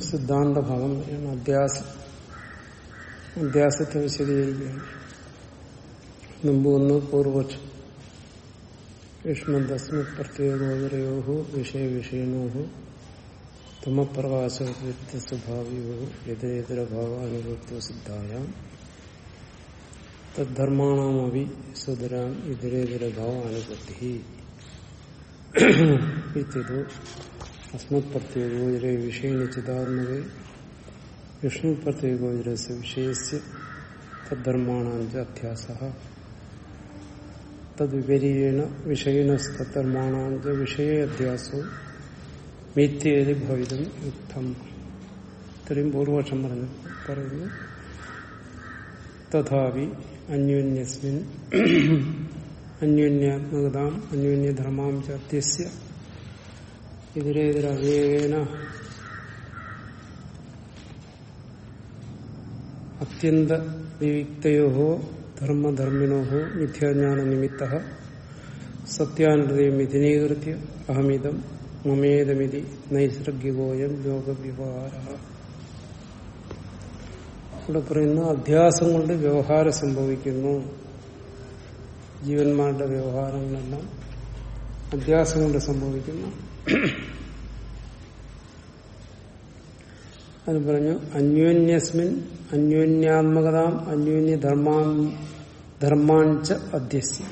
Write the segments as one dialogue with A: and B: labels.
A: സിദ്ധാന്ത ഭാഗം വരെയാണ് അധ്യാസം അധ്യാസത്തെ വിശദീകരിക്കുകയാണ്. മുമ്പ് ഒന്ന് പൂർവപക്ഷം യുഷ്മന്തസ്മത് പ്രത്യേകോദരയോഹു വിഷയവിഷയണോ തമപ്രകാശ സ്വഭാവിയോ യഥേതരഭാവാനുഭൂത്വ സിദ്ധായാം. തദ്ധർമാണമപി സുതരാം ഇതരേതരഭാവാനുഭൂതി ഇത്യതു അസ്മത് പ്രത്യേകോദര വിഷയേണ ചിതാത്മകെ വിഷ്ണു പ്രത്യേകോദരസ് വിഷയസ് തദ്ധർമാണാഞ്ച അധ്യാസ തദ്വിപരീണ വിഷയിണസ്തദ്ധർമാണാഞ്ച വിഷയ അധ്യാസോ മിഥ്യേതി ഭവിതം യുക്തം. ഇത്രയും പൂർവപക്ഷം പറഞ്ഞു പറയുന്നു. തഥാപി അന്യോന്യസ്മിൻ. അന്യോന്യാത്മകതാം അന്യോന്യധർമാം ചത്യസ്യ അവിവേകേന അത്യന്ത വിവിക്തയോ ധർമ്മധർമ്മിണോ മിഥ്യാജ്ഞാന നിമിത്ത സത്യാനൃതയും മിഥുനീകൃത്യ അഹമിതം മമേതമിതി നൈസർഗികോയം ലോകവ്യവഹാര. ഇവിടെ പറയുന്ന അധ്യാസം കൊണ്ട് വ്യവഹാരം സംഭവിക്കുന്നു. ജീവന്മാരുടെ വ്യവഹാരങ്ങളെല്ലാം അധ്യാസം കൊണ്ട് സംഭവിക്കുന്നു. അത് പറഞ്ഞു അന്യോന്യസ്മിൻ അന്യോന്യാത്മകതാം അന്യോന്യ ധർമാം ധർമാഞ്ച അധ്യസ്യ.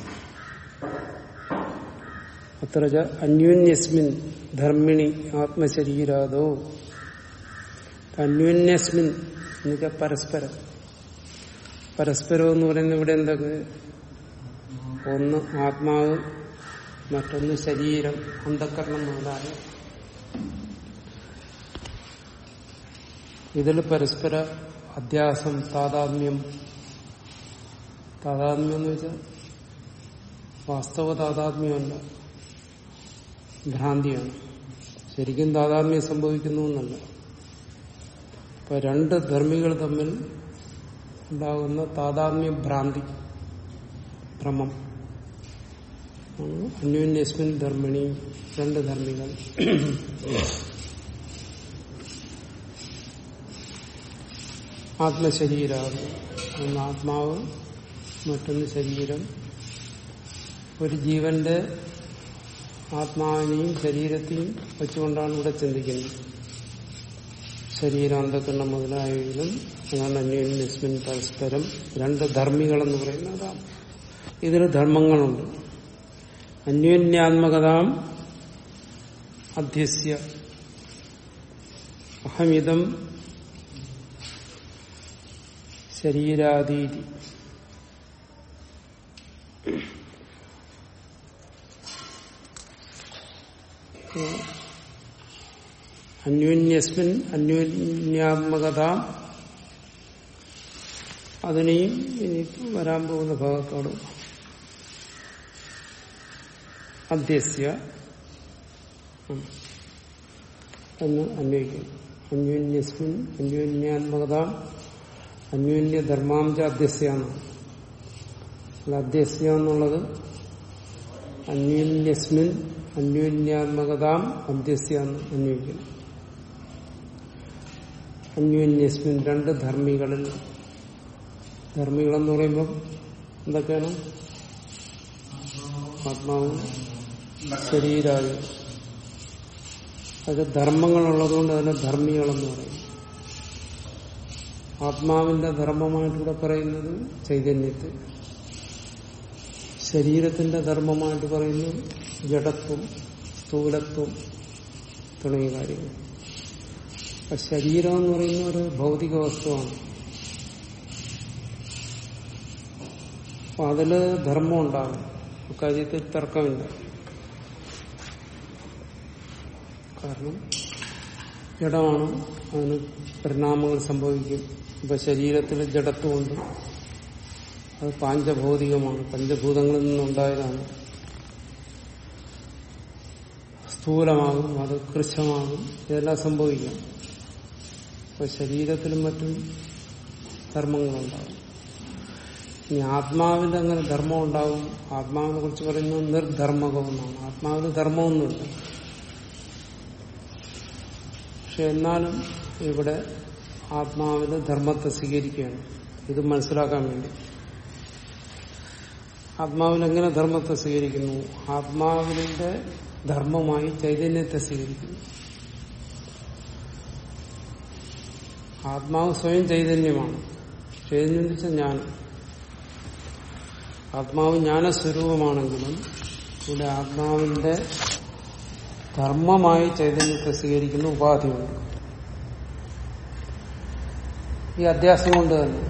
A: അത്ര അന്യോന്യസ്മിൻ ധർമ്മിണി ആത്മശരീരാദോ. അന്യോന്യസ്മിൻ എന്നുവെച്ചാൽ പരസ്പരം. പരസ്പരം എന്ന് പറയുന്നത് ഇവിടെ എന്തൊക്കെ? ഒന്ന് ആത്മാവ് മറ്റൊന്ന് ശരീരം അന്ധക്കരണം മുതലായ. ഇതിൽ പരസ്പര അധ്യാസം താതാത്മ്യം. താതാത്മ്യം എന്ന് വെച്ചാൽ വാസ്തവ താതാത്മ്യമല്ല ഭ്രാന്തിയാണ്. ശരിക്കും താതാത്മ്യം സംഭവിക്കുന്നു എന്നല്ല. ഇപ്പൊ രണ്ട് ധർമ്മികൾ തമ്മിൽ ഉണ്ടാകുന്ന താതാത്മ്യ ഭ്രാന്തി ഭ്രമം. അന്യോന്യസ്മിൻ ധർമ്മിണി രണ്ട് ധർമ്മികൾ. ആത്മശരീരമാണ് ആത്മാവ് മറ്റൊന്ന് ശരീരം. ഒരു ജീവന്റെ ആത്മാവിനെയും ശരീരത്തെയും വെച്ചുകൊണ്ടാണ് ഇവിടെ ചിന്തിക്കുന്നത്. ശരീരാന്തക്കണ്ണം മുതലായതിലും അതാണ് അന്യോന്യസ്മിൻ പരസ്പരം രണ്ട് ധർമ്മികളെന്ന് പറയുന്നത്. ഇതിന് ധർമ്മങ്ങളുണ്ട്. അന്യോന്യാത്മകതാം അധ്യസ്യ. അഹമിതം ശരീരാതീതി. അന്യോന്യസ്മിൻ അന്യോന്യാത്മകത അതിനെയും ഇനി വരാൻ പോകുന്ന ഭാഗത്തോട് അധ്യസ്യ എന്ന് അന്വയിക്കും അന്യോന്യസ്മിൻ അന്യോന്യാത്മകത അന്യോന്യധർമാംച അധ്യസ്യാണ് അല്ല അധ്യസ്യ എന്നുള്ളത് അന്യോന്യസ്മിൻ അന്യോന്യാത്മകതാം അധ്യസ്യ എന്ന് അന്വയിക്കണം അന്യോന്യസ്മിൻ രണ്ട് ധർമ്മികളിൽ. ധർമ്മികളെന്ന് പറയുമ്പം എന്തൊക്കെയാണ്? ആത്മാവും. ശരീരായും. അത് ധർമ്മങ്ങളുള്ളതുകൊണ്ട് അതിനെ ധർമ്മികളെന്ന് പറയും. ആത്മാവിന്റെ ധർമ്മമായിട്ടിവിടെ പറയുന്നത് ചൈതന്യത്തെ. ശരീരത്തിന്റെ ധർമ്മമായിട്ട് പറയുന്നത് ജഡത്വം സ്ഥൂലത്വം തുടങ്ങിയ കാര്യങ്ങൾ. ശരീരം എന്ന് പറയുന്ന ഒരു ഭൗതിക വസ്തുവാണ്. അപ്പൊ അതിൽ ധർമ്മം ഉണ്ടാകും. അക്കാര്യത്തിൽ തർക്കമില്ല. കാരണം ജഡമാണ്. അതിന് പരിണാമങ്ങൾ സംഭവിക്കും. ഇപ്പൊ ശരീരത്തിൽ ജഡത്വമുണ്ട് അത് പാഞ്ചഭൗതികമാണ്. പഞ്ചഭൂതങ്ങളിൽ നിന്നുണ്ടായതാണ്. സ്ഥൂലമാകും അത് കൃശമാകും. ഇതെല്ലാം സംഭവിക്കാം. അപ്പൊ ശരീരത്തിലും മറ്റും ധർമ്മങ്ങളുണ്ടാകും. ഇനി ആത്മാവിന്റെ അങ്ങനെ ധർമ്മം ഉണ്ടാവും. ആത്മാവിനെ കുറിച്ച് പറയുന്നത് നിർധർമ്മകമെന്നാണ് ആത്മാവിന് ധർമ്മമൊന്നുമില്ല. പക്ഷെ എന്നാലും ഇവിടെ ആത്മാവിന് ധർമ്മത്തെ സ്വീകരിക്കുകയാണ്. ഇത് മനസ്സിലാക്കാൻ വേണ്ടി. ആത്മാവിൽ എങ്ങനെ ധർമ്മത്തെ സ്വീകരിക്കുന്നു? ആത്മാവിന്റെ ധർമ്മമായി ചൈതന്യത്തെ സ്വീകരിക്കുന്നു. ആത്മാവ് സ്വയം ചൈതന്യമാണ്. ചൈതന്യം വെച്ച ജ്ഞാനം. ആത്മാവ് ജ്ഞാനസ്വരൂപമാണെങ്കിലും ഇവിടെ ആത്മാവിന്റെ ധർമ്മമായി ചൈതന്യത്തെ സ്വീകരിക്കുന്ന ഉപാധിയുണ്ട്. ഈ അധ്യാസം കൊണ്ട് തന്നെ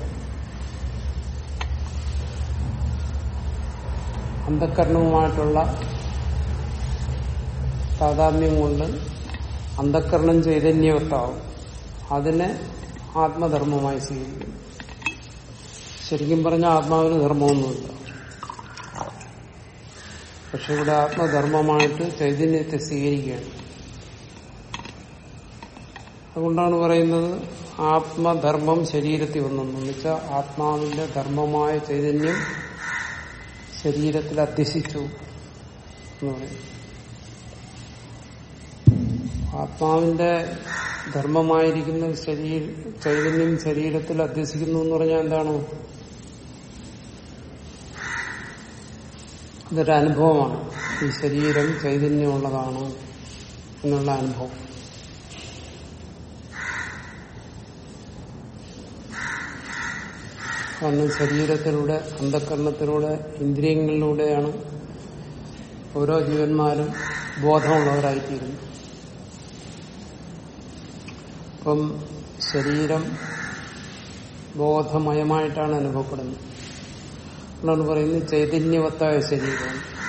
A: അന്ധക്കരണവുമായിട്ടുള്ള താതാമ്യം കൊണ്ട് അന്ധക്കരണം ചൈതന്യവത്താവും. അതിനെ ആത്മധർമ്മമായി സ്വീകരിക്കുന്നു. ശരിക്കും പറഞ്ഞാൽ ആത്മാവിന് ധർമ്മമൊന്നുമില്ല. പക്ഷെ ഇവിടെ ആത്മധർമ്മമായിട്ട് ചൈതന്യത്തെ സ്വീകരിക്കുകയാണ്. അതുകൊണ്ടാണ് പറയുന്നത് ആത്മധർമ്മം ശരീരത്തിൽ വന്നെന്ന്. വെച്ചാൽ ആത്മാവിന്റെ ധർമ്മമായ ചൈതന്യം ശരീരത്തിൽ അധ്യസിച്ചു എന്ന് പറയും. ആത്മാവിന്റെ ധർമ്മമായിരിക്കുന്ന ശരീര ചൈതന്യം ശരീരത്തിൽ അധ്യസിക്കുന്നു എന്ന് പറഞ്ഞാൽ എന്താണ്? ഇതൊരു അനുഭവമാണ്. ഈ ശരീരം ചൈതന്യമുള്ളതാണ് എന്നുള്ള അനുഭവം. കാരണം ശരീരത്തിലൂടെ അന്ധകരണത്തിലൂടെ ഇന്ദ്രിയങ്ങളിലൂടെയാണ് ഓരോ ജീവന്മാരും ബോധമുള്ളവരായിത്തീരുന്നു അപ്പം ശരീരം ബോധമയമായിട്ടാണ് അനുഭവപ്പെടുന്നത്. എന്നാണ് പറയുന്നത് ചൈതന്യവത്തായ ശരീരം.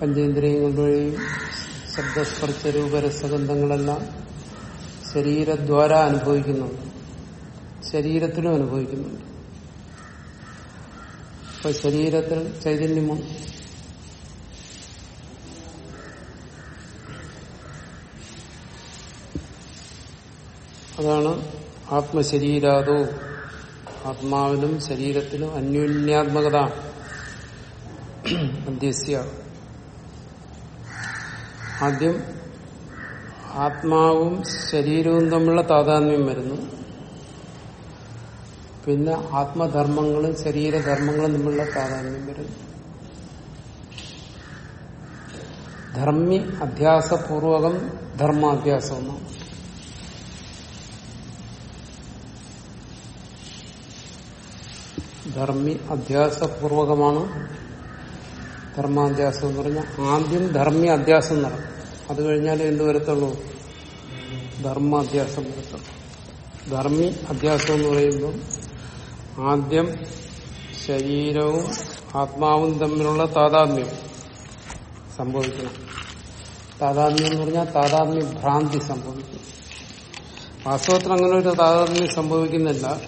A: പഞ്ചേന്ദ്രിയങ്ങൾ വഴിയും ശബ്ദസ്പർശ രൂപരസഗന്ധങ്ങളെല്ലാം ശരീരദ്വാര അനുഭവിക്കുന്നുണ്ട്. ശരീരത്തിലും അനുഭവിക്കുന്നുണ്ട്. അപ്പൊ ശരീരത്തിൽ ചൈതന്യമാണ് അതാണ് ആത്മശരീരാദോ. ആത്മാവിലും ശരീരത്തിലും അന്യോന്യാത്മകത. അധ്യസ്യ ആദ്യം ആത്മാവും ശരീരവും തമ്മിലുള്ള താതാത്മ്യം വരുന്നു. പിന്നെ ആത്മധർമ്മങ്ങളും ശരീരധർമ്മങ്ങളും തമ്മിലുള്ള താതാത്മ്യം വരുന്നു. ധർമ്മി അധ്യാസപൂർവകം ധർമാധ്യാസം ധർമ്മി അധ്യാസപൂർവകമാണ്. ധർമാധ്യാസം എന്ന് പറഞ്ഞാൽ ആദ്യം ധർമ്മി അധ്യാസം നടക്കും അത് കഴിഞ്ഞാൽ എന്ത് വരത്തുള്ളൂ? ധർമാധ്യാസം വരത്തുള്ളൂ. ധർമ്മി അധ്യാസം എന്ന് പറയുമ്പോൾ ആദ്യം ശരീരവും ആത്മാവും തമ്മിലുള്ള താതാത്മ്യം സംഭവിക്കണം. താതാത്മ്യം എന്ന് പറഞ്ഞാൽ താതാത്മ്യ ഭ്രാന്തി സംഭവിക്കും. വാസ്തവത്തിൽ അങ്ങനെ ഒരു താതാത്മ്യം സംഭവിക്കുന്നില്ല.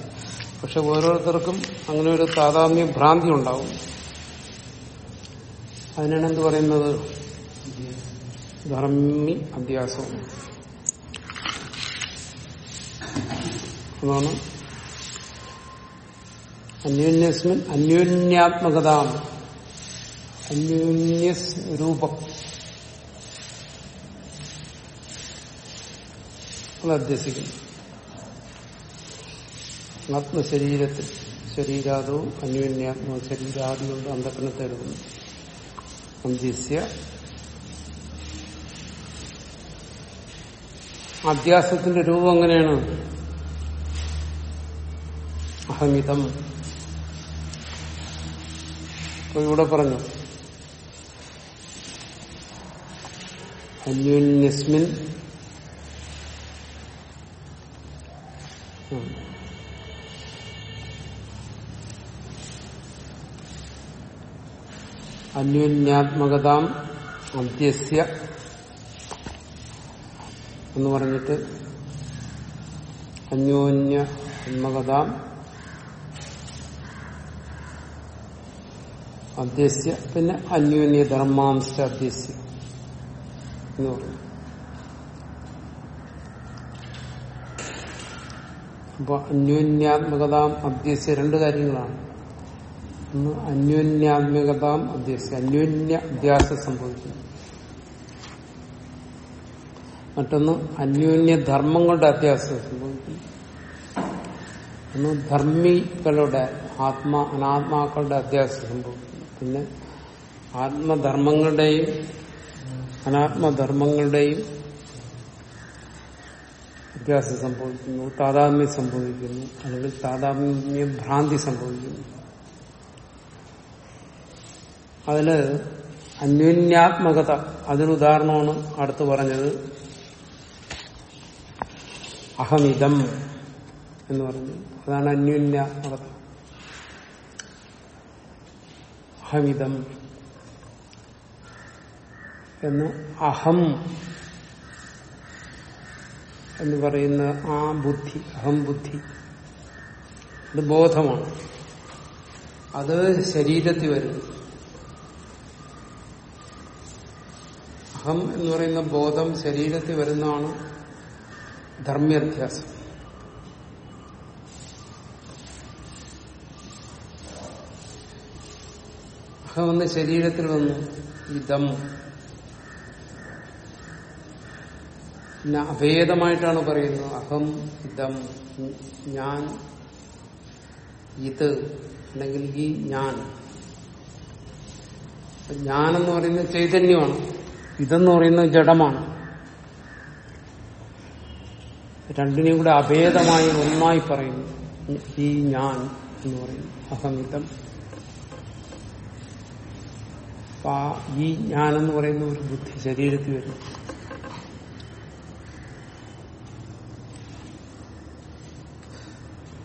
A: പക്ഷെ ഓരോരുത്തർക്കും അങ്ങനെ ഒരു താതാത്മ്യ ഭ്രാന്തി ഉണ്ടാവും. അതിനാണ് എന്ത് പറയുന്നത്? ധർമ്മി അധ്യാസം അതാണ്. അന്യോന്യസ്മിൻ അന്യോന്യാത്മകത. അന്യോന്യ രൂപം അത് അധ്യസിക്കുന്നു ആത്മശരീരത്തിൽ ശരീരാദവും അന്യോന്യാത്മ ശരീരാദികളുടെ അന്ധക്കരണത്തെ എടുക്കുന്നു അന്ത്യസ്യ അധ്യാസത്തിന്റെ രൂപം എങ്ങനെയാണ്? അഹമിതം. അപ്പൊ ഇവിടെ പറഞ്ഞു. അന്യോന്യസ്മിൻ. അന്യോന്യാത്മകതാം അന്ത്യസ്യ എന്ന് പറഞ്ഞിട്ട് അന്യോന്യാത്മകതാം അധ്യസ്യ പിന്നെ അന്യോന്യ ധർമാംശ അധ്യസ്യ എന്ന് പറഞ്ഞു. അപ്പൊ അന്യോന്യാത്മകതാം അധ്യസ്യ രണ്ട് കാര്യങ്ങളാണ്. അന്യോന്യാത്മകതാം അധ്യസ്യ അന്യോന്യ അധ്യാസം സംഭവിക്കുന്നു. മറ്റൊന്ന് അന്യോന്യ ധർമ്മങ്ങളുടെ അത്യാസം സംഭവിക്കുന്നു. ഒന്ന് ധർമ്മികളുടെ ആത്മാ അനാത്മാക്കളുടെ അധ്യാസം സംഭവിക്കുന്നു. പിന്നെ ആത്മധർമ്മങ്ങളുടെയും അനാത്മധർമ്മങ്ങളുടെയും വ്യത്യാസം സംഭവിക്കുന്നു. താതാത്മ്യം സംഭവിക്കുന്നു. അല്ലെങ്കിൽ താതാത്മ്യ ഭ്രാന്തി സംഭവിക്കുന്നു. അതിൽ അന്യോന്യാത്മകത. അതിനുദാഹരണമാണ് അടുത്ത് പറഞ്ഞത്. അഹമിതം എന്ന് പറഞ്ഞു അതാണ് അന്യോന്യാത്മകത. അഹമിതം എന്ന് അഹം എന്ന് പറയുന്ന ആ ബുദ്ധി അഹം ബുദ്ധി. അത് ബോധമാണ്. അത് ശരീരത്തിൽ വരുന്നു. അഹം എന്ന് പറയുന്ന ബോധം ശരീരത്തിൽ വരുന്നതാണ് ധർമ്മ്യധ്യാസം അഹം എന്ന് ശരീരത്തിൽ വന്നു. ഇതം പിന്നെ അഭേദമായിട്ടാണ് പറയുന്നത്. അഹം ഇതം ഞാൻ ഇത് അല്ലെങ്കിൽ ഈ ഞാൻ. ഞാനെന്ന് പറയുന്നത് ചൈതന്യമാണ്. ഇതെന്ന് പറയുന്നത് ജഡമാണ്. രണ്ടിനെയും കൂടെ അഭേദമായി ഒന്നായി പറയുന്നു. ഈ ഞാൻ എന്ന് പറയുന്നു. അസംഗിതം. ഈ ഞാൻ എന്ന് പറയുന്ന ഒരു ബുദ്ധി ശരീരത്തിൽ വരുന്നു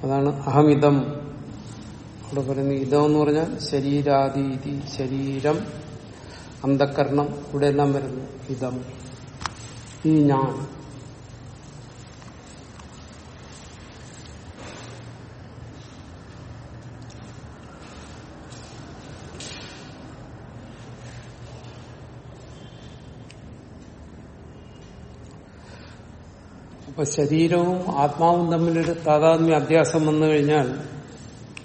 A: അതാണ് അഹമിതം. അവിടെ പറയുന്നത് ഇതം എന്ന് പറഞ്ഞാൽ ശരീരാതീതി ശരീരം. അന്ധക്കരണം ഇവിടെ എല്ലാം വരുന്നു. ഇതം. ഈ ഞാൻ. അപ്പൊ ശരീരവും ആത്മാവും തമ്മിലൊരു താതാത്മ്യ അധ്യാസം വന്നു കഴിഞ്ഞാൽ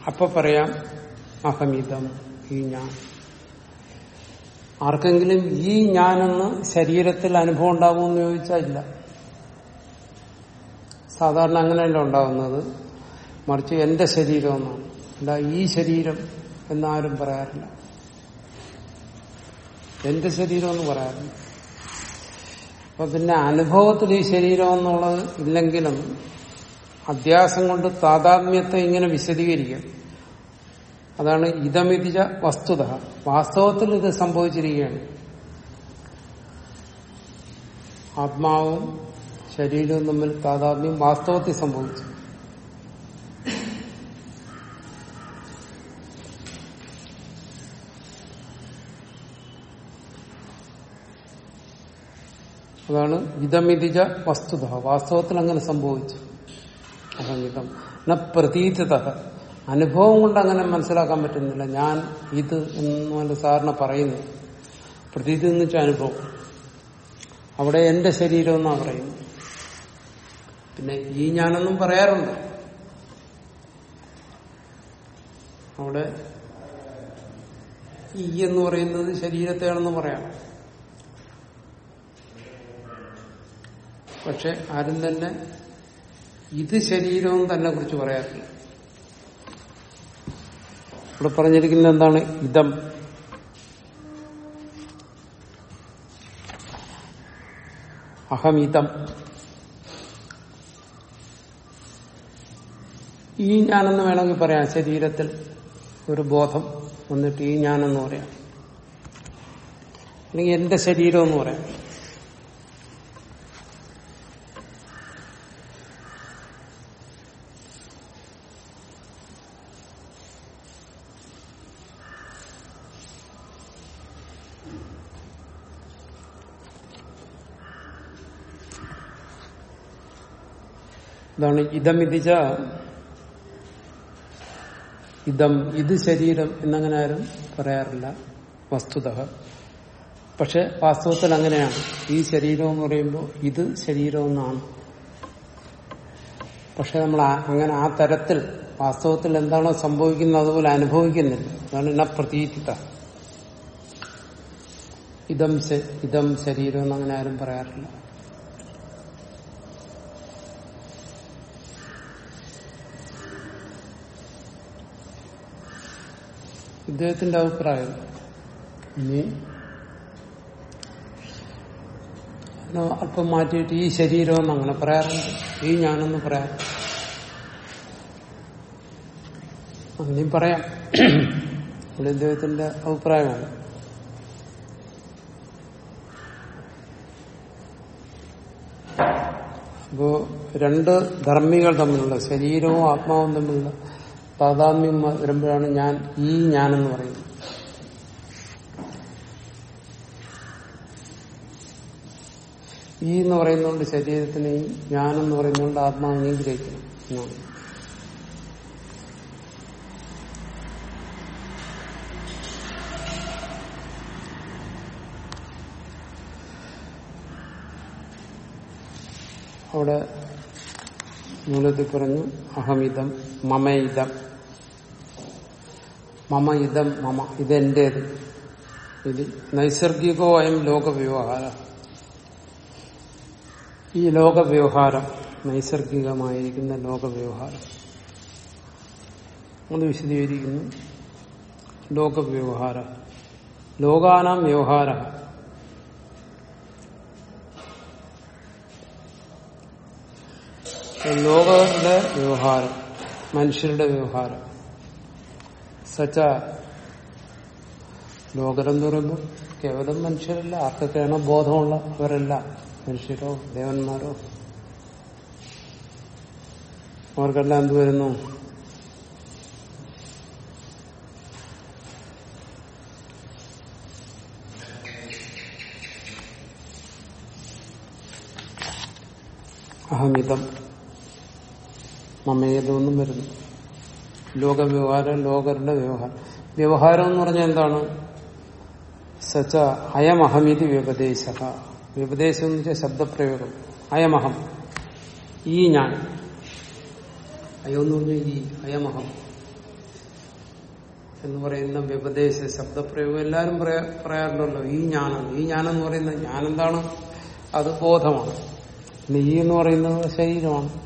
A: അപ്പൊ പറയാം അഹമിതം ഈ ഞാൻ. ആർക്കെങ്കിലും ഈ ഞാനെന്ന് ശരീരത്തിൽ അനുഭവം ഉണ്ടാകുമെന്ന് ചോദിച്ചാൽ ഇല്ല. സാധാരണ അങ്ങനെയല്ല ഉണ്ടാകുന്നത് മറിച്ച് എന്റെ ശരീരം അല്ല ഈ ശരീരം എന്നാരും പറയാറില്ല. എന്റെ ശരീരം എന്ന് പറയാറില്ല. അപ്പൊ പിന്നെ അനുഭവത്തിൽ ഈ ശരീരം എന്നുള്ളത് ഇല്ലെങ്കിലും അധ്യാസം കൊണ്ട് താതാത്മ്യത്തെ ഇങ്ങനെ വിശദീകരിക്കും. അതാണ് ഇതമിതിച്ച വസ്തുത. വാസ്തവത്തിൽ ഇത് സംഭവിച്ചിരിക്കുകയാണ്. ആത്മാവും ശരീരവും തമ്മിൽ താതാത്മ്യം വാസ്തവത്തിൽ സംഭവിച്ചു. അതാണ് വിധമിതിജ വസ്തുത. വാസ്തവത്തിൽ അങ്ങനെ സംഭവിച്ചു. അസംഗീതം ന പ്രതീതത. അനുഭവം കൊണ്ട് അങ്ങനെ മനസ്സിലാക്കാൻ പറ്റുന്നില്ല. ഞാൻ ഇത് എന്ന് സാറിന് പറയുന്നു. പ്രതീതി എന്ന് വെച്ചാൽ അനുഭവം. അവിടെ എന്റെ ശരീരം എന്നാണ് പറയുന്നത്. പിന്നെ ഈ ഞാനെന്നും പറയാറുണ്ട്. അവിടെ ഈ എന്ന് പറയുന്നത് ശരീരത്തെയാണെന്ന് പറയാം. പക്ഷെ ആരും തന്നെ ഇത് ശരീരവും തന്നെ കുറിച്ച് പറയാറില്ല. ഇവിടെ പറഞ്ഞിരിക്കുന്നത് എന്താണ്? ഇതം. അഹമിതം. ഈ ഞാനെന്ന് വേണമെങ്കിൽ പറയാം. ശരീരത്തിൽ ഒരു ബോധം വന്നിട്ട് ഈ ഞാനെന്ന് പറയാം. അല്ലെങ്കിൽ എന്റെ ശരീരം എന്ന് പറയാം. ഇതാണ് ഇതമിതിച്ച ഇതം ഇത് ശരീരം എന്നങ്ങനെ ആരും പറയാറില്ല. വസ്തുത. പക്ഷെ വാസ്തവത്തിൽ അങ്ങനെയാണ്. ഈ ശരീരം എന്ന് പറയുമ്പോൾ ഇത് ശരീരം എന്നാണ്. പക്ഷെ നമ്മൾ അങ്ങനെ ആ തരത്തിൽ വാസ്തവത്തിൽ എന്താണോ സംഭവിക്കുന്നത് അതുപോലെ അനുഭവിക്കുന്നില്ല. അതാണ് ഇന്ന പ്രതീതിത ഇതം ഇതം ശരീരം എന്നങ്ങനെ ആരും പറയാറില്ല. ഇദ്ദേഹത്തിന്റെ അഭിപ്രായം. ഇനി അല്പം മാറ്റിയിട്ട് ഈ ശരീരം എന്ന് അങ്ങനെ പറയാറുണ്ട്. ഈ ഞാനെന്ന് പറയാം അങ്ങനെയും പറയാം. ഇവിടെ ഇദ്ദേഹത്തിന്റെ അഭിപ്രായമാണ്. അപ്പോ രണ്ട് ധർമ്മികൾ തമ്മിലുള്ള ശരീരവും ആത്മാവും തമ്മിലുള്ള താതാത്മ്യം വരുമ്പോഴാണ് ഞാൻ ഈ ഞാനെന്ന് പറയുന്നത്. ഈ എന്ന് പറയുന്നതുകൊണ്ട് ശരീരത്തിനെയും എന്ന് പറയുന്നതുകൊണ്ട് ആത്മാവിനെയും ഗ്രഹിക്കണം അവിടെ മൂലത്തിൽ പറഞ്ഞു അഹമിതം മമയിതം മമ ഇതം മമ ഇതെന്റേത്? ഇത് നൈസർഗികോ അയം ലോകവ്യവഹാര. ഈ ലോകവ്യവഹാരം നൈസർഗികമായിരിക്കുന്ന ലോകവ്യവഹാരം. അത് വിശദീകരിക്കുന്നു. ലോകവ്യവഹാര. ലോകാനാം വ്യവഹാര. ലോകങ്ങളുടെ വ്യവഹാരം മനുഷ്യരുടെ വ്യവഹാരം. സച്ച ലോകരെന്ന് പറയുമ്പോൾ കേവലം മനുഷ്യരല്ല ആർക്കൊക്കെയാണ് ബോധമുള്ള അവരല്ല മനുഷ്യരോ ദേവന്മാരോ? അവർക്കെല്ലാം എന്ത് വരുന്നു? അഹമിതം. മമേതൊന്നും വരുന്നു. ലോകവ്യവഹാരം ലോകരുടെ വ്യവഹാരം. വ്യവഹാരം എന്ന് പറഞ്ഞാൽ എന്താണ്? സച്ച അയമഹമിതി വ്യപദേശ വ്യപദേശം എന്ന് വെച്ചാൽ ശബ്ദപ്രയോഗം. അയമഹം. ഈ ഞാൻ. അയോ എന്ന് പറഞ്ഞാൽ ഈ അയമഹം. എന്ന് പറയുന്ന വ്യപദേശ ശബ്ദപ്രയോഗം എല്ലാവരും പറയാ- പറയാറുണ്ടല്ലോ. ഈ ജ്ഞാനം ഈ ഞാനെന്ന് പറയുന്നത് ഞാനെന്താണ്? അത് ബോധമാണ്. പിന്നെ ഈ എന്ന് പറയുന്നത് ശരീരമാണ്.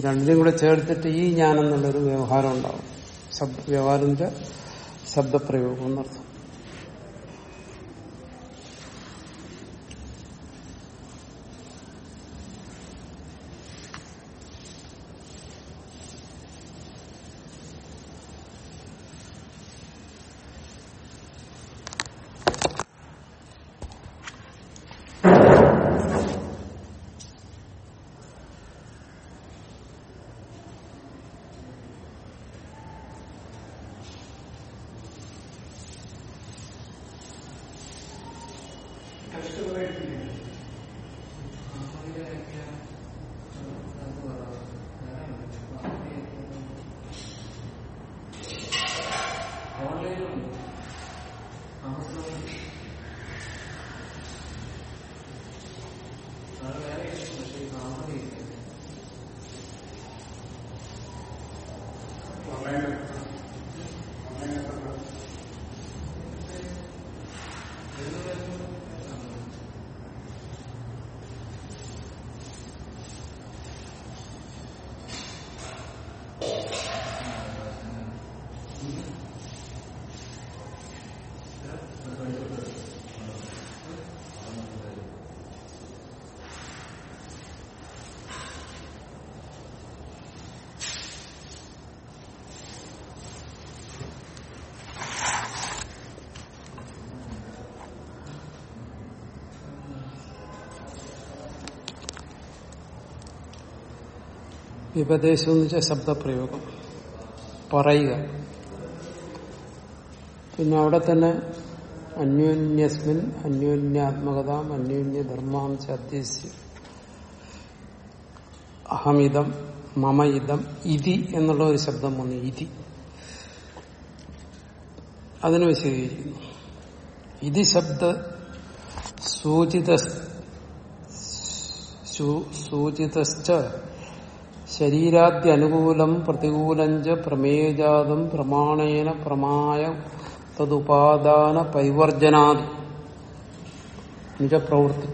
A: രണ്ടിനും കൂടെ ചേർത്തിട്ട് ഈ ഞാനെന്നുള്ളൊരു വ്യവഹാരം ഉണ്ടാവും. വ്യവഹാരത്തിന്റെ ശബ്ദപ്രയോഗം എന്നർത്ഥം. വിപദേശം എന്ന് വെച്ചാൽ ശബ്ദപ്രയോഗം. പറയുക. പിന്നെ അവിടെ തന്നെ അന്യോന്യസ്മിൻ അന്യോന്യാത്മകതാം അന്യോന്യധർമാം അധ്യസ്യ അഹമിതം മമയിതം ഇതി എന്നുള്ള ഒരു ശബ്ദം വന്നു. ഇതി. അതിന് വിശദീകരിക്കുന്നു. ഇതി ശബ്ദ സൂചിത സൂചിതശ്ച ശരീരാദ്യനുകൂലം പ്രതികൂലം ച പ്രമേയജാതം പ്രമാണേന പ്രമായ തതുപാദാന പൈവർജനാദി നിജപ്രവൃത്തി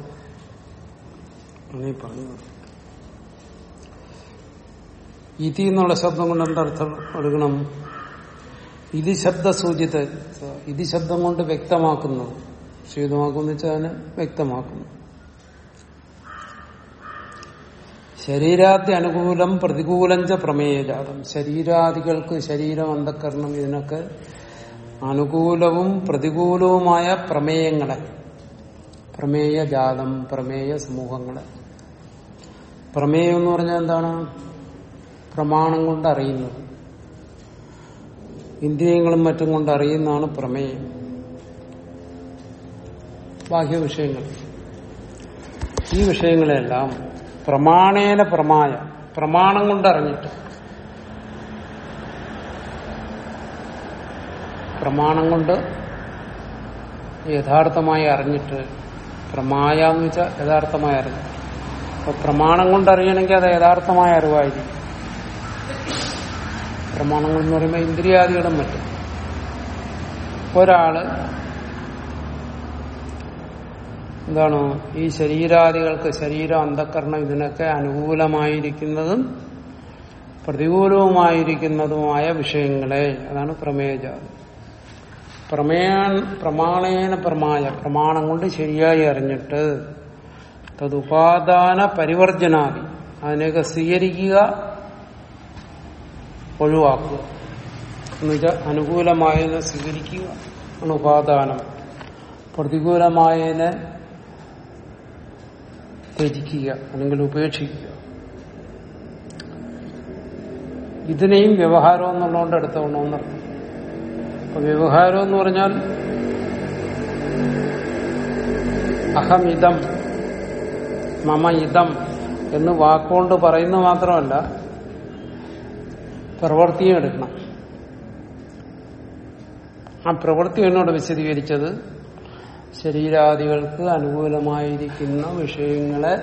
A: ഇതി എന്നുള്ള ശബ്ദം കൊണ്ട് എന്റെ അർത്ഥം എടുക്കണം? ഇതി ശബ്ദ സൂചിത ഇതി ശബ്ദം കൊണ്ട് വ്യക്തമാക്കുന്നത് ശീതമാക്കുന്നു വെച്ചാൽ വ്യക്തമാക്കുന്നു. ശരീരാദ്യ അനുകൂലം പ്രതികൂലം ച പ്രമേയജാതം. ശരീരാദികൾക്ക് ശരീരം അന്ധക്കരണം ഇതിനൊക്കെ അനുകൂലവും പ്രതികൂലവുമായ പ്രമേയങ്ങളെ. പ്രമേയജാതം പ്രമേയ സമൂഹങ്ങളെ പ്രമേയം എന്ന് പറഞ്ഞാൽ എന്താണ്? പ്രമാണം കൊണ്ട് അറിയുന്നത്. ഇന്ദ്രിയങ്ങളും മറ്റും കൊണ്ട് അറിയുന്നതാണ് പ്രമേയം. ബാഹ്യ വിഷയങ്ങൾ ഈ വിഷയങ്ങളെല്ലാം പ്രമാണേന പ്രമായ. പ്രമാണം കൊണ്ട് അറിഞ്ഞിട്ട് പ്രമാണം കൊണ്ട് യഥാർത്ഥമായി അറിഞ്ഞിട്ട്. പ്രമായ എന്ന് വെച്ചാൽ യഥാർത്ഥമായി അറിഞ്ഞു അപ്പൊ പ്രമാണം കൊണ്ട് അറിയണമെങ്കിൽ അത് യഥാർത്ഥമായ അറിവായിരിക്കും. പ്രമാണങ്ങൾ എന്ന് പറയുമ്പോൾ ഇന്ദ്രിയാദികളും മറ്റും. ഒരാൾ എന്താണ്? ഈ ശരീരാദികൾക്ക് ശരീര അന്ധക്കരണം ഇതിനൊക്കെ അനുകൂലമായിരിക്കുന്നതും പ്രതികൂലവുമായിരിക്കുന്നതുമായ വിഷയങ്ങളെ. അതാണ് പ്രമേയജാതി പ്രമേയ പ്രമാണേന പ്രമായ പ്രമാണം കൊണ്ട് ശരിയായി അറിഞ്ഞിട്ട് തതുപാദാന പരിവർജനാദി അതിനെയൊക്കെ സ്വീകരിക്കുക ഒഴിവാക്കുക. എന്നുവെച്ചാൽ അനുകൂലമായതിനെ സ്വീകരിക്കുക ആണ് ഉപാദാനം. പ്രതികൂലമായതിനെ ത്യജിക്കുക അല്ലെങ്കിൽ ഉപേക്ഷിക്കുക. ഇതിനെയും വ്യവഹാരം എന്നുള്ളതുകൊണ്ട് എടുത്തോണമെന്ന് അപ്പൊ വ്യവഹാരം എന്ന് പറഞ്ഞാൽ അഹമിതം മമ ഇതം എന്ന് വാക്കുകൊണ്ട് പറയുന്ന മാത്രമല്ല പ്രവൃത്തിയും എടുക്കണം. ആ പ്രവൃത്തി എന്നോട് വിശദീകരിച്ചത് ശരീരാദികൾക്ക് അനുകൂലമായിരിക്കുന്ന വിഷയങ്ങളെ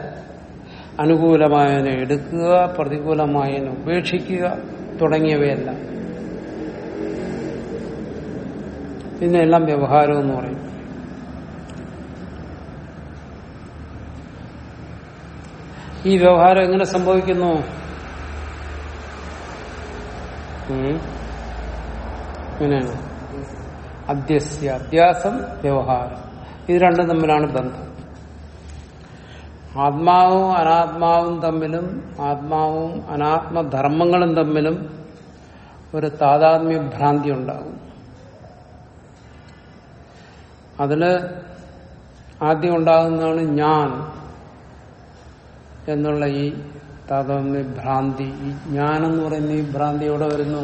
A: അനുകൂലമായതിനെ എടുക്കുക പ്രതികൂലമായതിനെ ഉപേക്ഷിക്കുക തുടങ്ങിയവയെല്ലാം. ഇതിനെല്ലാം വ്യവഹാരം എന്ന് പറയും. ഈ വ്യവഹാരം എങ്ങനെ സംഭവിക്കുന്നു. ഇങ്ങനെയാണ്. അധ്യസ്യ അധ്യാസം വ്യവഹാരം. ഇത് രണ്ടും തമ്മിലാണ് ബന്ധം. ആത്മാവും അനാത്മാവും തമ്മിലും ആത്മാവും അനാത്മധർമ്മങ്ങളും തമ്മിലും ഒരു താതാത്മ്യ ഭ്രാന്തി ഉണ്ടാകും അതിൽ ആദ്യം ഉണ്ടാകുന്നതാണ് ഞാൻ എന്നുള്ള ഈ താതാത്മ്യ ഭ്രാന്തി. ഈ എന്ന് പറയുന്ന ഈ ഭ്രാന്തി എവിടെ വരുന്നു?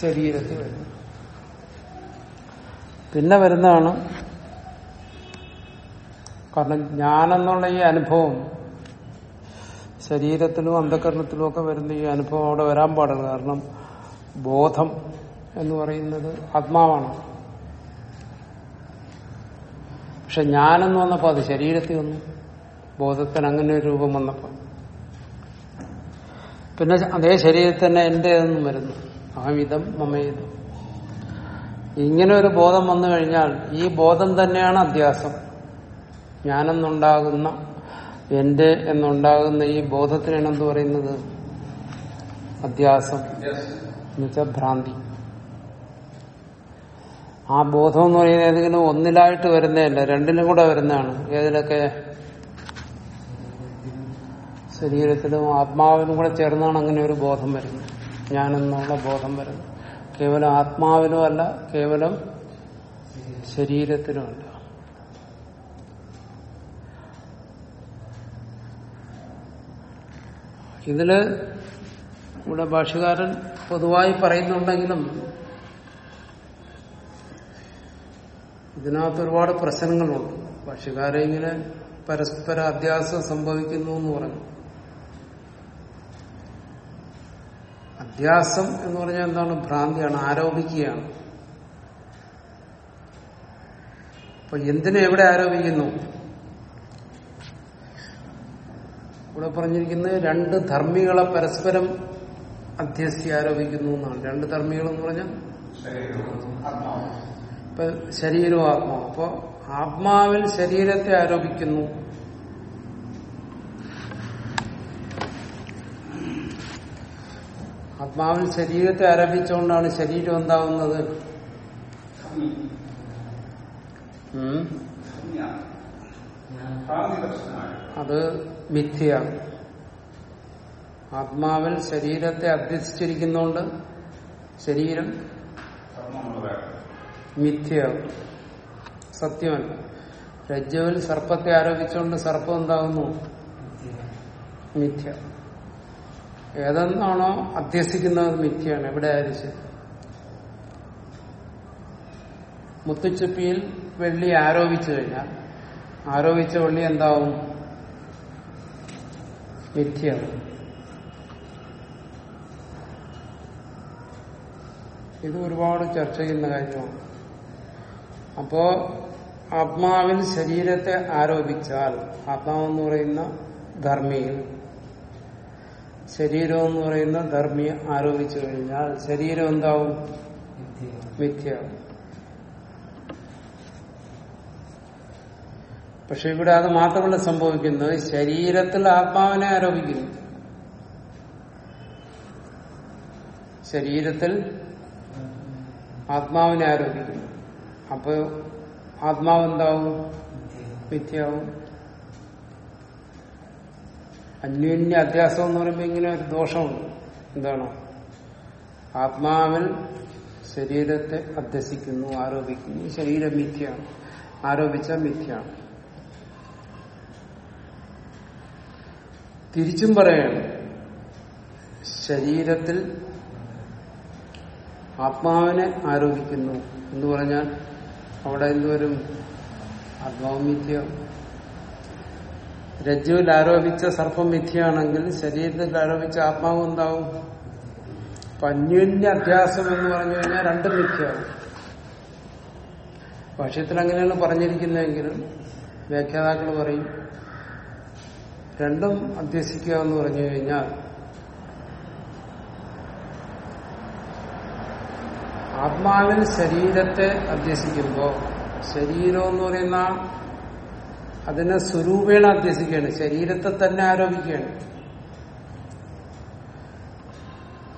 A: ശരീരത്തിൽ വരുന്നു. പിന്നെ വരുന്നതാണ് കാരണം ഞാനെന്നുള്ള ഈ അനുഭവം ശരീരത്തിലും അന്ധകരണത്തിലും ഒക്കെ വരുന്ന ഈ അനുഭവം അവിടെ വരാൻ പാടില്ല. കാരണം ബോധം എന്ന് പറയുന്നത് ആത്മാവാണ്. പക്ഷെ ഞാനെന്ന് വന്നപ്പോൾ അത് ശരീരത്തിൽ വന്നു. ബോധത്തിന് അങ്ങനെ ഒരു രൂപം വന്നപ്പോൾ പിന്നെ അതേ ശരീരത്തിൽ തന്നെ എന്റേതെന്നും വരുന്നു. അഹമിതം മമയിതം ഇങ്ങനെ ഒരു ബോധം വന്നു കഴിഞ്ഞാൽ ഈ ബോധം തന്നെയാണ് അധ്യാസം. ഞാനെന്നുണ്ടാകുന്ന എന്റെ എന്നുണ്ടാകുന്ന ഈ ബോധത്തിനാണ് എന്ത് പറയുന്നത്? അധ്യാസം. എന്നുവെച്ചാൽ ഭ്രാന്തി. ആ ബോധം എന്ന് പറയുന്നത് ഏതെങ്കിലും ഒന്നിലായിട്ട് വരുന്നതല്ല രണ്ടിലും കൂടെ വരുന്നതാണ്. ഏതിലൊക്കെ? ശരീരത്തിലും ആത്മാവിനും കൂടെ ചേർന്നാണ് അങ്ങനെ ഒരു ബോധം വരുന്നത്. ഞാനെന്നുള്ള ബോധം വരുന്നത്. കേവലം ആത്മാവിലും അല്ല കേവലം ശരീരത്തിലുമല്ല ഇതിൽ ഇവിടെ ഭാഷകാരൻ പൊതുവായി പറയുന്നുണ്ടെങ്കിലും ഇതിനകത്ത് ഒരുപാട് പ്രശ്നങ്ങളുണ്ട്. ഭാഷകാരെ ഇങ്ങനെ പരസ്പര അധ്യാസം സംഭവിക്കുന്നു എന്ന് പറഞ്ഞു. അധ്യാസം എന്ന് പറഞ്ഞാൽ എന്താണ്? ഭ്രാന്തിയാണ് ആരോപിക്കുകയാണ്. അപ്പൊ എന്തിനെ എവിടെ ആരോപിക്കുന്നു? ഇവിടെ പറഞ്ഞിരിക്കുന്നത് രണ്ട് ധർമ്മികളെ പരസ്പരം അധ്യസ്ഥി ആരോപിക്കുന്നു എന്നാണ്. രണ്ട് ധർമ്മികൾ എന്ന് പറഞ്ഞാൽ ഇപ്പൊ ശരീരവും ആത്മാവും. അപ്പൊ ആത്മാവിൽ ശരീരത്തെ ആരോപിക്കുന്നു. ആത്മാവിൽ ശരീരത്തെ ആരോപിച്ചുകൊണ്ടാണ് ശരീരം എന്താവുന്നത്. അത് മിഥ്യയാണ് ആത്മാവിൽ ശരീരത്തെ അധ്യസിച്ചിരിക്കുന്നോണ്ട് ശരീരം മിഥ്യയാകും സത്യമല്ല. രജ്ജുവിൽ സർപ്പത്തെ ആരോപിച്ചുകൊണ്ട് സർപ്പം എന്താകുന്നു? മിഥ്യ. ഏതെന്നാണോ അധ്യസിക്കുന്നത് മിഥ്യയാണ്. എവിടെ ശരി. മുത്തുച്ചിപ്പിയിൽ വെള്ളി ആരോപിച്ചു കഴിഞ്ഞാൽ ആരോപിച്ച വെള്ളി എന്താവും? മിഥ്യയാകും ഇത് ഒരുപാട് ചർച്ച ചെയ്യുന്ന കാര്യമാണ്. അപ്പോ ആത്മാവിൽ ശരീരത്തെ ആരോപിച്ചാൽ ആത്മാവെന്ന് പറയുന്ന ധർമ്മിയിൽ ശരീരം എന്ന് പറയുന്ന ധർമ്മിയെ ആരോപിച്ചു കഴിഞ്ഞാൽ ശരീരം എന്താവും? മിഥ്യയാവും പക്ഷെ ഇവിടെ അത് മാത്രമല്ല സംഭവിക്കുന്നത്. ശരീരത്തിൽ ആത്മാവിനെ ആരോപിക്കുന്നു. ശരീരത്തിൽ ആത്മാവിനെ ആരോപിക്കുന്നു. അപ്പൊ ആത്മാവ് എന്താവും? മിഥ്യാവും അന്യോന്യ അധ്യാസം എന്ന് പറയുമ്പോൾ ഇങ്ങനെ ഒരു ദോഷമുണ്ട്. എന്താണ്? ആത്മാവിൽ ശരീരത്തെ അധ്യസിക്കുന്നു ആരോപിക്കുന്നു. ശരീരം മിഥ്യയാണ്. ആരോപിച്ച മിഥ്യയാണ്. തിരിച്ചും പറയാണ്. ശരീരത്തിൽ ആത്മാവിനെ ആരോപിക്കുന്നു എന്ന് പറഞ്ഞാൽ അവിടെ എന്തുവരും ആത്മാവ് മിഥ്യ രജ്ജുവിൽ ആരോപിച്ച സർപ്പം മിഥ്യയാണെങ്കിൽ ശരീരത്തിൽ ആരോപിച്ച ആത്മാവ് എന്താവും? അന്യോന്യ അധ്യാസം എന്ന് പറഞ്ഞു കഴിഞ്ഞാൽ രണ്ടും മിഥ്യയാവും ഭാഷ്യത്തിൽ അങ്ങനെയാണ് പറഞ്ഞിരിക്കുന്നതെങ്കിലും വ്യാഖ്യാതാക്കൾ പറയും രണ്ടും അധ്യസിക്കുക എന്ന് പറഞ്ഞു കഴിഞ്ഞാൽ ആത്മാവിൽ ശരീരത്തെ അധ്യസിക്കുമ്പോൾ ശരീരം എന്ന് പറയുന്ന അതിനെ സ്വരൂപേണ അധ്യസിക്കുകയാണ് ശരീരത്തെ തന്നെ ആരോപിക്കുകയാണ്.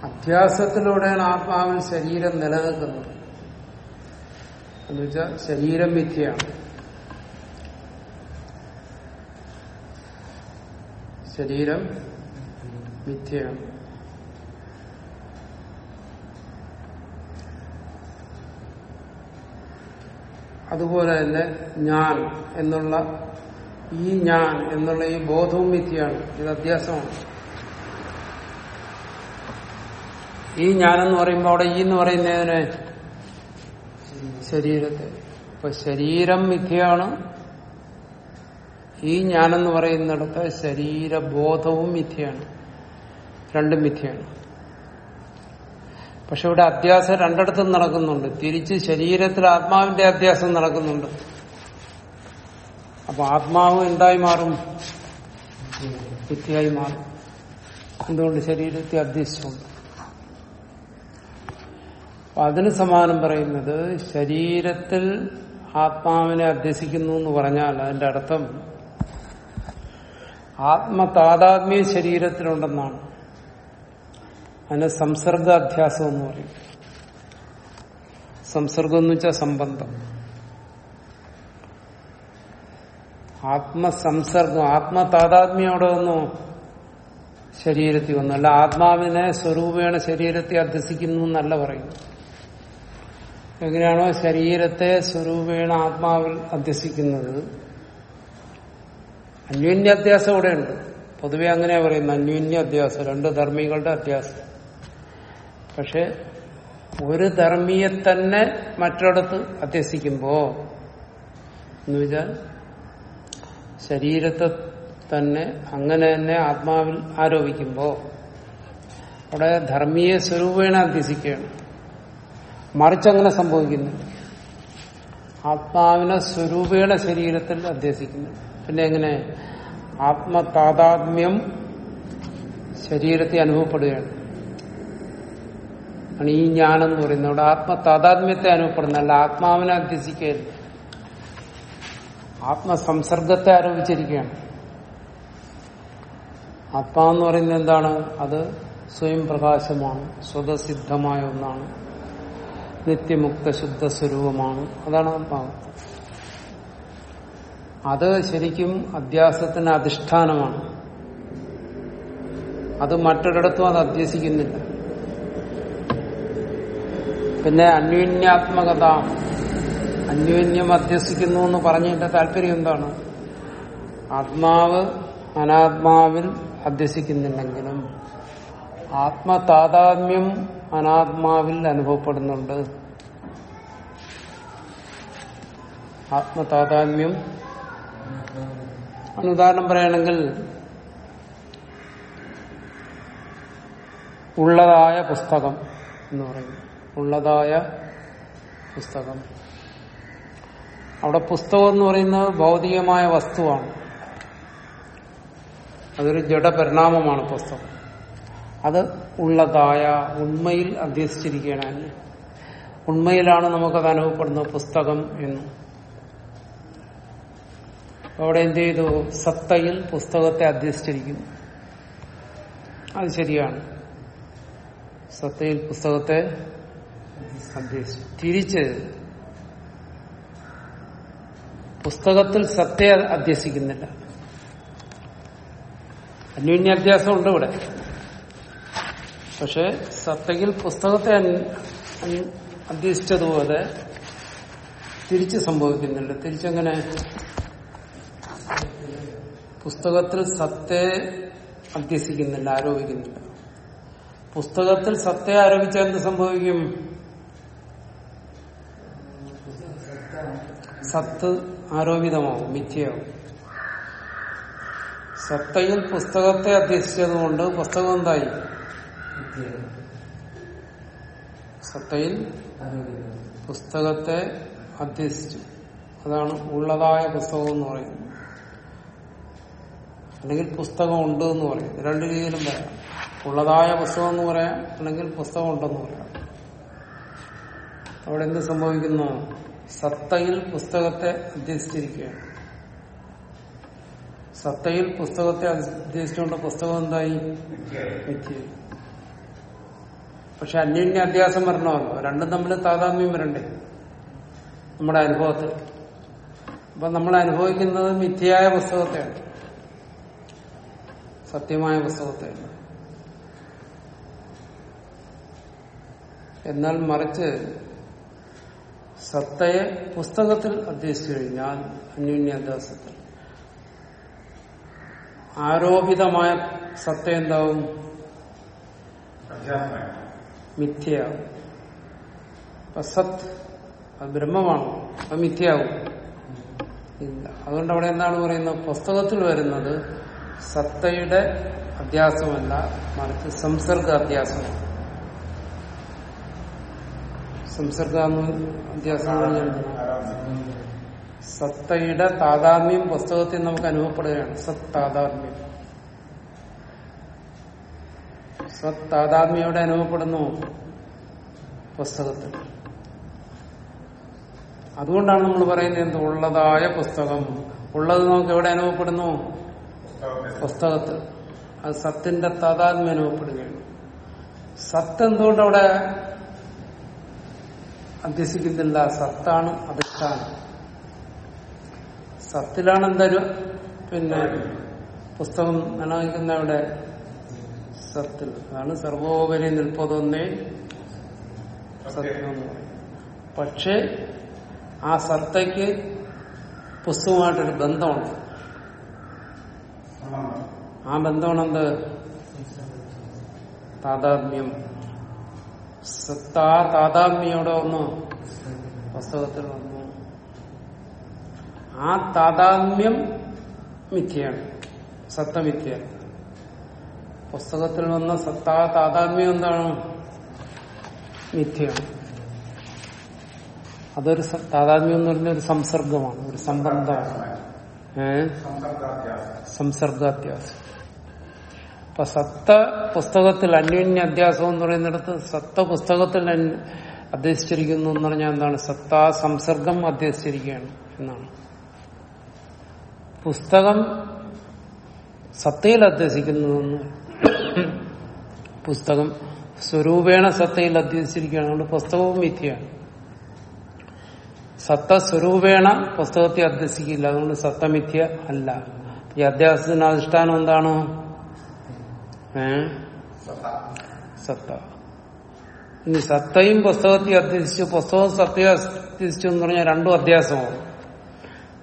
A: അധ്യാസത്തിലൂടെയാണ് ആത്മാവിൽ ശരീരം നിലനിൽക്കുന്നത്. എന്നുവെച്ചാൽ ശരീരം മിഥ്യയാണ്. ശരീരം മിഥ്യയാണ് അതുപോലെ തന്നെ ഞാൻ എന്നുള്ള ഈ ഞാൻ എന്നുള്ള ഈ ബോധവും മിഥ്യയാണ്. ഇത് അധ്യാസമാണ് ഈ എന്ന് പറയുമ്പോൾ അവിടെ ഈ എന്ന് പറയുന്നതിന് ശരീരത്തെ. ഇപ്പൊ ശരീരം മിഥ്യയാണ് ഈ ഞാനെന്ന് പറയുന്നിടത്ത് ശരീരബോധവും മിഥ്യയാണ്. രണ്ടും മിഥ്യയാണ്. പക്ഷെ ഇവിടെ അധ്യാസം രണ്ടിടത്തും നടക്കുന്നുണ്ട്. തിരിച്ച് ശരീരത്തിൽ ആത്മാവിന്റെ അധ്യാസം നടക്കുന്നുണ്ട്. അപ്പൊ ആത്മാവ് എന്തായി മാറും? മിഥ്യയായി മാറും. എന്തുകൊണ്ട് ശരീരത്തെ അധ്യസിച്ചുകൊണ്ട്? അതിന് സമാനം പറയുന്നത് ശരീരത്തിൽ ആത്മാവിനെ അധ്യസിക്കുന്നു എന്ന് പറഞ്ഞാൽ അതിന്റെ അർത്ഥം ആത്മതാതാത്മ്യ ശരീരത്തിലുണ്ടെന്നാണ്. അതിന് സംസർഗ അധ്യാസം എന്ന് പറയും. സംസർഗം എന്ന് വെച്ചാൽ സംബന്ധം. ആത്മസംസർഗം ആത്മതാതാത്മ്യം അവിടെ വന്നു. ശരീരത്തിൽ വന്നു. അല്ല ആത്മാവിനെ സ്വരൂപേണ ശരീരത്തെ അധ്യസിക്കുന്നു എന്നല്ല പറയുന്നു എങ്ങനെയാണോ ശരീരത്തെ സ്വരൂപേണ ആത്മാവിൽ അധ്യസിക്കുന്നത് അന്യോന്യ അധ്യാസം ഇവിടെ ഉണ്ട് പൊതുവെ അങ്ങനെയാ പറയുന്നത്. അന്യോന്യ അധ്യാസം രണ്ട് ധർമ്മികളുടെ അധ്യാസം. പക്ഷെ ഒരു ധർമ്മിയെ തന്നെ മറ്റിടത്ത് അധ്യസിക്കുമ്പോ എന്ന് വെച്ചാൽ ശരീരത്തെ തന്നെ അങ്ങനെ തന്നെ ആത്മാവിൽ ആരോപിക്കുമ്പോ അവിടെ ധർമ്മീയ സ്വരൂപേണ അധ്യസിക്കുകയാണ്. മറിച്ചങ്ങനെ സംഭവിക്കുന്നു ആത്മാവിനെ സ്വരൂപേണ ശരീരത്തിൽ അധ്യസിക്കുന്നു പിന്നെ എങ്ങനെ? ആത്മതാതാത്മ്യം ശരീരത്തെ അനുഭവപ്പെടുകയാണ്. ആണ് ഈ ജ്ഞാനെന്ന് പറയുന്നത്. അവിടെ ആത്മതാതാത്മ്യത്തെ അനുഭവപ്പെടുന്ന അല്ല ആത്മാവിനെ അധ്യസിക്കുകയല്ല ആത്മസംസർഗത്തെ ആരോപിച്ചിരിക്കുകയാണ്. ആത്മാവെന്ന് പറയുന്നത് എന്താണ്? അത് സ്വയം പ്രകാശമാണ്. സ്വതസിദ്ധമായ ഒന്നാണ്. നിത്യമുക്ത ശുദ്ധ സ്വരൂപമാണ് അതാണ് ആത്മാവ്. അത് ശരിക്കും അധ്യാസത്തിന് അധിഷ്ഠാനമാണ്. അത് മറ്റൊരിടത്തും അത് അധ്യസിക്കുന്നില്ല പിന്നെ അന്യോന്യാത്മകത. അന്യോന്യം അധ്യസിക്കുന്നു എന്ന് പറഞ്ഞതിന്റെ താല്പര്യം എന്താണ്? ആത്മാവ് അനാത്മാവിൽ അധ്യസിക്കുന്നില്ലെങ്കിലും ആത്മതാതാത്മ്യം അനാത്മാവിൽ അനുഭവപ്പെടുന്നുണ്ട്. ആത്മതാതാത്മ്യം അനുദാഹരണം പറയുകയാണെങ്കിൽ ഉള്ളതായ പുസ്തകം എന്ന് പറയുന്നു. ഉള്ളതായ പുസ്തകം. അവിടെ പുസ്തകം എന്ന് പറയുന്നത് ഭൗതികമായ വസ്തുവാണ്. അതൊരു ജഡപരിണാമമാണ് പുസ്തകം. അത് ഉള്ളതായ ഉണ്മയിൽ അധ്യസിച്ചിരിക്കുകയാണ്. ഉണ്മയിലാണ് നമുക്കത് അനുഭവപ്പെടുന്നത് പുസ്തകം എന്ന്. അവിടെ എന്ത് ചെയ്തു? സത്തയിൽ പുസ്തകത്തെ അധ്യസിച്ചിരിക്കുന്നു അത് ശരിയാണ്. സത്തയിൽ പുസ്തകത്തെ തിരിച്ച് പുസ്തകത്തിൽ സത്തയെ അധ്യസിക്കുന്നില്ല അന്യോന്യാധ്യാസം ഉണ്ട് ഇവിടെ. പക്ഷെ സത്തയിൽ പുസ്തകത്തെ അധ്യസിച്ചതുപോലെ തിരിച്ച് സംഭവിക്കുന്നില്ല. തിരിച്ചെങ്ങനെ പുസ്തകത്തിൽ സത്തയെ അധ്യസിക്കുന്നില്ല ആരോപിക്കുന്നില്ല. പുസ്തകത്തിൽ സത്തയെ ആരോപിച്ചാൽ എന്ത് സംഭവിക്കും? സത്ത് ആരോപിതമാവും മിഥ്യയാവും. സത്തയിൽ പുസ്തകത്തെ അധ്യസിച്ചതുകൊണ്ട് പുസ്തകം എന്തായി? സത്തയിൽ പുസ്തകത്തെ അധ്യസിച്ചു അതാണ് ഉള്ളതായ പുസ്തകം എന്ന് പറയുന്നത്. അല്ലെങ്കിൽ പുസ്തകം ഉണ്ട് എന്ന് പറയാം. രണ്ട് രീതിയിലും പറയാം. ഉള്ളതായ പുസ്തകം എന്ന് പറയാം അല്ലെങ്കിൽ പുസ്തകം ഉണ്ടെന്ന് പറയാം. അവിടെ എന്ത് സംഭവിക്കുന്നു? സത്തയിൽ പുസ്തകത്തെ അധ്യസിച്ചിരിക്കുകയാണ്. സത്തയിൽ പുസ്തകത്തെ അധ്യസിച്ചുകൊണ്ട് പുസ്തകം എന്തായി? മിഥ്യ പക്ഷെ അന്യോന്യ അധ്യാസം വരണമല്ലോ. രണ്ടും തമ്മിൽ താതാത്മ്യം വരണ്ടേ? നമ്മുടെ അനുഭവത്തിൽ. അപ്പൊ നമ്മൾ അനുഭവിക്കുന്നത് മിഥ്യയായ പുസ്തകത്തെയാണ്. സത്യമായ പുസ്തകത്തെ. എന്നാൽ മറിച്ച് സത്തയെ പുസ്തകത്തിൽ അധ്യസിച്ചു കഴിഞ്ഞാൽ അന്യോന്യാദാസത്തിൽ ആരോപിതമായ സത്ത എന്താവും? മിഥ്യയാവും. അപ്പൊ സത് അത് ബ്രഹ്മമാണ്. അത് മിഥ്യയാവും. ഇല്ല. അതുകൊണ്ട് അവിടെ എന്താണ് പറയുന്നത്? പുസ്തകത്തിൽ വരുന്നത് സത്തയുടെ അധ്യാസമല്ല മറിച്ച് സംസർഗ അധ്യാസമാണ് സംസർഗ അധ്യാസം എന്ന് പറഞ്ഞാൽ സത്തയുടെ താതാത്മ്യം പുസ്തകത്തിൽ നമുക്ക് അനുഭവപ്പെടുകയാണ്. സത് താതാത്മ്യം സത് താതാത്മ്യം എവിടെ അനുഭവപ്പെടുന്നു? പുസ്തകത്തിൽ. അതുകൊണ്ടാണ് നമ്മൾ പറയുന്നത് എന്ത്? ഉള്ളതായ പുസ്തകം. ഉള്ളത് നമുക്ക് എവിടെ അനുഭവപ്പെടുന്നു? പുസ്തകത്തിൽ. അത് സത്തിന്റെ താതാത്മ്യം അനുഭവപ്പെടുകയാണ് സത്ത് എന്തുകൊണ്ട് അവിടെ അധ്യസിക്കുന്നില്ല സത്താണ് അധിഷ്ഠാനം സത്തിലാണ് എന്തായാലും പിന്നെ പുസ്തകം നനവിക്കുന്ന അവിടെ സത്തിൽ അതാണ് സർവോപരി നിൽപ്പതൊന്നേ സത്യം എന്ന് പക്ഷേ ആ സത്തയ്ക്ക് പുസ്തകമായിട്ടൊരു ബന്ധമുണ്ട്. ആ ബന്ധമാണ് എന്ത് താതാത്മ്യം. സത്താ താതാത്മ്യോടെ വന്നു? പുസ്തകത്തിൽ വന്നു. ആ താതാത്മ്യം മിഥ്യയാണ്. സത്തമിഥ്യ പുസ്തകത്തിൽ വന്ന സത്താ താതാത്മ്യം എന്താണ്? മിഥ്യയാണ്. അതൊരു താതാത്മ്യം എന്ന് പറഞ്ഞ ഒരു സംസർഗമാണ് ഒരു സംബന്ധമാണ്. സംസർഗാത്യാസം അപ്പൊ സത്ത പുസ്തകത്തിൽ അന്യോന്യ അധ്യാസം എന്ന് പറയുന്നിടത്ത് സത്ത പുസ്തകത്തിൽ അധ്യസിച്ചിരിക്കുന്നു എന്ന് പറഞ്ഞാൽ എന്താണ്? സത്താ സംസർഗം അധ്യസിച്ചിരിക്കുകയാണ് എന്നാണ്. പുസ്തകം സത്തയിൽ അധ്യസിക്കുന്നതെന്ന് പുസ്തകം സ്വരൂപേണ സത്തയിൽ അധ്യസിച്ചിരിക്കുകയാണ്. അതുകൊണ്ട് പുസ്തകവും മിഥ്യയാണ്. സത്ത സ്വരൂപേണ പുസ്തകത്തെ അധ്യസിക്കില്ല അതുകൊണ്ട് സത്തമിഥ്യ അല്ല. ഈ അധ്യാസത്തിന് അധിഷ്ഠാനം എന്താണ്? ഏ? സത്ത. ഇനി സത്തയും പുസ്തകത്തെ അധ്യസിച്ചു പുസ്തകവും സത്തയെ അധ്യസിച്ചു എന്ന് പറഞ്ഞാൽ രണ്ടും അധ്യാസമാവും.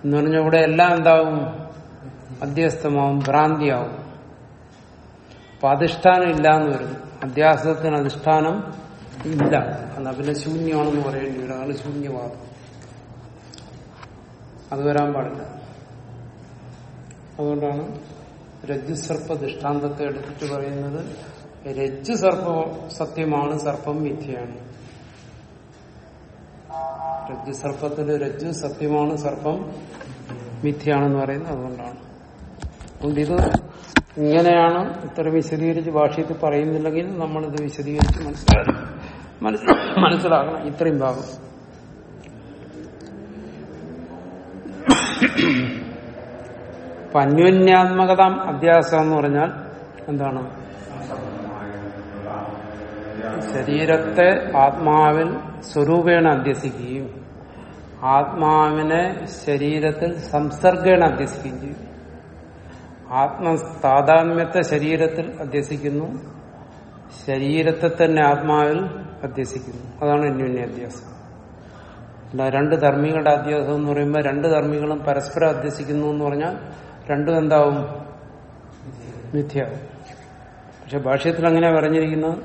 A: എന്ന് പറഞ്ഞാൽ ഇവിടെ എല്ലാം എന്താവും? അധ്യസ്ഥമാവും ഭ്രാന്തിയാവും. അപ്പൊ അധിഷ്ഠാനം ഇല്ല എന്ന് വരും. അധ്യാസത്തിന് അധിഷ്ഠാനം ഇല്ല. എന്നാ പിന്നെ ശൂന്യമാണെന്ന് പറയേണ്ടി വരും. അതാണ് ശൂന്യവാദം. അത് വരാൻ പാടില്ല. അതുകൊണ്ടാണ് രജ്ജുസർപ്പ ദൃഷ്ടാന്തത്തെ എടുത്തിട്ട് പറയുന്നത് രജ്ജു സർപ്പം സത്യമാണ് സർപ്പം മിഥ്യയാണ്. രജ്ജു സർപ്പത്തിൽ രജ്ജു സത്യമാണ് സർപ്പം മിഥ്യയാണെന്ന് പറയുന്നത് അതുകൊണ്ടാണ്. അതുകൊണ്ട് ഇത് ഇങ്ങനെയാണ് ഇത്ര വിശദീകരിച്ച് ഭാഷയത്തിൽ പറയുന്നില്ലെങ്കിൽ നമ്മളിത് വിശദീകരിച്ച് മനസ്സിലാക്കണം. മനസ്സി- മനസ്സിലാക്കണം. ഇത്രയും ഭാഗം. അപ്പൊ അന്യോന്യാത്മകത അധ്യാസം എന്ന് പറഞ്ഞാൽ എന്താണ്? ശരീരത്തെ ആത്മാവിൽ സ്വരൂപേണ അധ്യസിക്കുകയും ആത്മാവിനെ ശരീരത്തിൽ സംസർഗേണ അധ്യസിക്കുകയും ചെയ്യും. ആത്മ താതാത്മ്യത്തെ ശരീരത്തിൽ അധ്യസിക്കുന്നു ശരീരത്തെ തന്നെ ആത്മാവിൽ അധ്യസിക്കുന്നു അതാണ് അന്യോന്യ അധ്യാസം അല്ല രണ്ട് ധർമ്മികളുടെ അധ്യാസം എന്ന് പറയുമ്പോൾ രണ്ട് ധർമ്മികളും പരസ്പരം അധ്യസിക്കുന്നു എന്ന് പറഞ്ഞാൽ രണ്ടും എന്താവും? മിഥ്യാവും പക്ഷെ ഭാഷ്യത്തിൽ അങ്ങനെ പറഞ്ഞിരിക്കുന്നത്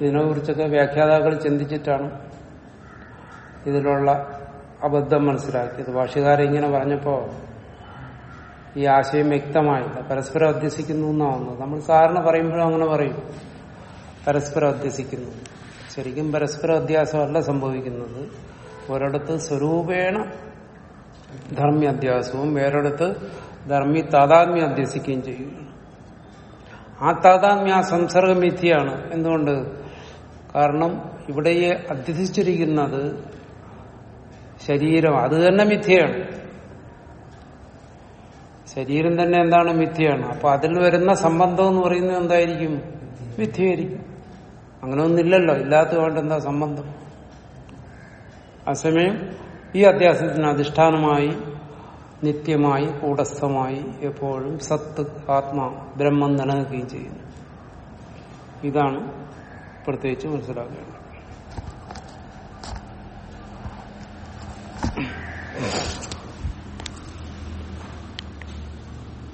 A: ഇതിനെക്കുറിച്ചൊക്കെ വ്യാഖ്യാതാക്കൾ ചിന്തിച്ചിട്ടാണ് ഇതിലുള്ള അബദ്ധം മനസ്സിലാക്കിയത്. ഭാഷ്യകാരൻ ഇങ്ങനെ പറഞ്ഞപ്പോ ഈ ആശയം വ്യക്തമായില്ല. പരസ്പരം അധ്യസിക്കുന്നു എന്നാവുന്നത് നമ്മൾ സാറിന് പറയുമ്പോഴും അങ്ങനെ പറയും. പരസ്പരം അധ്യസിക്കുന്നു ശരിക്കും പരസ്പര അധ്യാസമല്ല സംഭവിക്കുന്നത്. ഒരിടത്ത് സ്വരൂപേണ ധർമ്മ അധ്യാസവും വേറൊരിടത്ത് ധർമ്മി താതാത്മ്യം അധ്യസിക്കുകയും ചെയ്യുന്നു ആ താതാത്മ്യ ആ സംസർഗ മിഥ്യയാണ് എന്തുകൊണ്ട്? കാരണം ഇവിടെ അധ്യസിച്ചിരിക്കുന്നത് ശരീരം. അത് തന്നെ മിഥ്യയാണ്. ശരീരം തന്നെ എന്താണ് മിഥ്യയാണ്? അപ്പൊ അതിൽ വരുന്ന സംബന്ധം എന്ന് പറയുന്നത് എന്തായിരിക്കും? മിഥ്യയായിരിക്കും. അങ്ങനെ ഒന്നില്ലല്ലോ ഇല്ലാത്തതുകൊണ്ട് എന്താ സംബന്ധം? അസമയം ഈ അധ്യാസത്തിന് അധിഷ്ഠാനമായി നിത്യമായി കൂടസ്ഥമായി എപ്പോഴും സത്ത് ആത്മാ ബ്രഹ്മം നിലനിൽക്കുകയും ചെയ്യുന്നു. ഇതാണ് പ്രത്യേകിച്ച് മനസ്സിലാക്കേണ്ടത്.